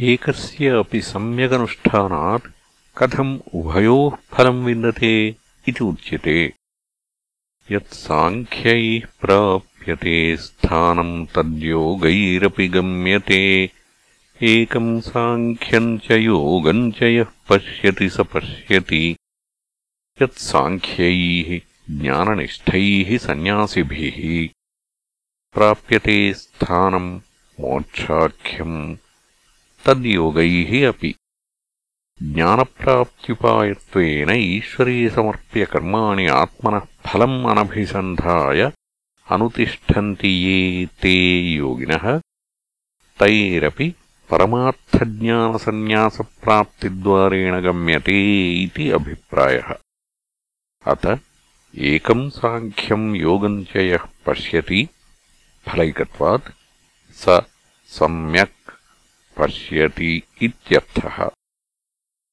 एकस्य अपि सम्यगनुष्ठानात् कथम् उभयोः फलम् विन्दते इति उच्यते। यत्साङ्ख्यैः प्राप्यते स्थानम् तद्योगैरपि गम्यते। एकम् साङ्ख्यम् च योगम् च यः पश्यति स पश्यति। यत्साङ्ख्यैः ज्ञाननिष्ठैः सन्न्यासिभिः प्राप्यते स्थानम् मोक्षाख्यम् तद्योगैः अपि ज्ञानप्राप्त्युपायत्वेन ईश्वरे समर्प्य कर्माणि आत्मनः फलम् अनभिसन्धाय अनुतिष्ठन्ति ये ते योगिनः तैरपि परमार्थज्ञानसन्न्यासप्राप्तिद्वारेण गम्यते इति अभिप्रायः अत एकम् साङ्ख्यम् योगम् च यः पश्यति फलैकत्वात् स सम्यक् पश्यति इत्यर्थः।